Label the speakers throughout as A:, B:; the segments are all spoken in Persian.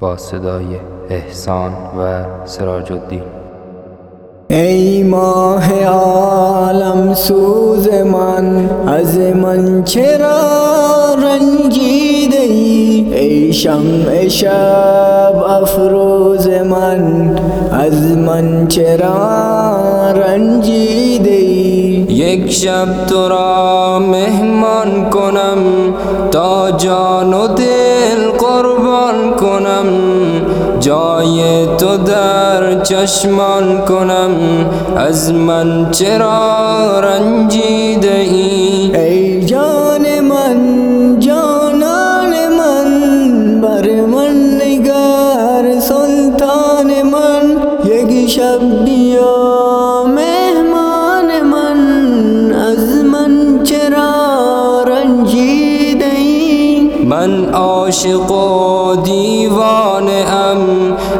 A: با صدای احسان و سراج الدین.
B: ای ماه عالم سوز من از من چرا رنجیده ای؟ ای شمع شب افروز من از من چرا رنجیده ای؟
C: یک شب تو را مهمان کنم تا جان و دل قربان کنم جای تو در چشمان کنم از من چرا رنجیده ای؟
B: ای جان من جانان من بر من نگر سلطان من یک شب بیا مهمان من از من چرا
C: من عاشق و دیوانه ام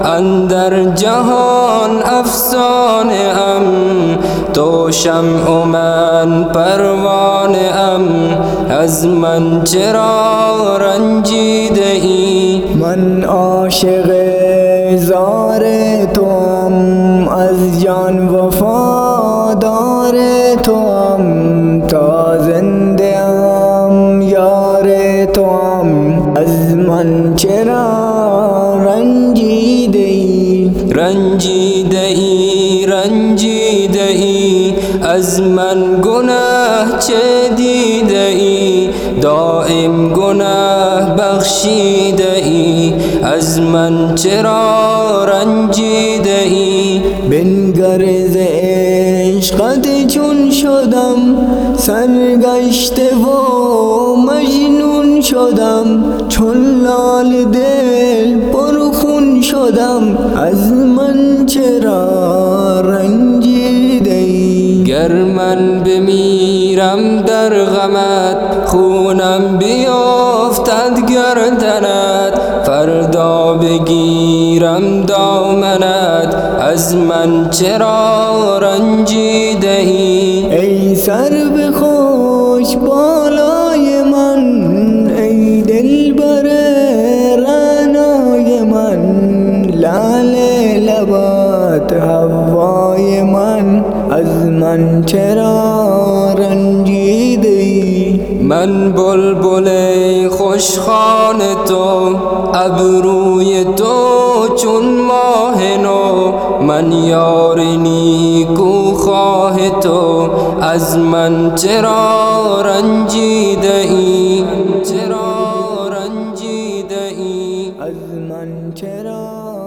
C: اندر جهان افسانه ام. تو شمع و من پروانه ام از من چرا رنجیده ای؟
B: من عاشق رنجیده ای
C: رنجیده ای رنجیده ای از من گناه چه دیده ای دائم گناه بخشیده ای از من چرا رنجیده ای
B: بنگر ز عشقت چون شدم سرگشته و مجنون شدم. چون لال دل از من چرا رنجیده ای؟
C: گر من بمیرم در غمت خونم بیافتد گردنت. فردا بگیرم دامنت از من چرا رنجیده ای؟
B: ای سر به از من چرا رنجیده ای
C: من بلبل خوشخان تو ابروی تو چون ماه نو. من یار نیکو خواه تو از من چرا رنجیده ای چرا رنجیده
B: از من چرا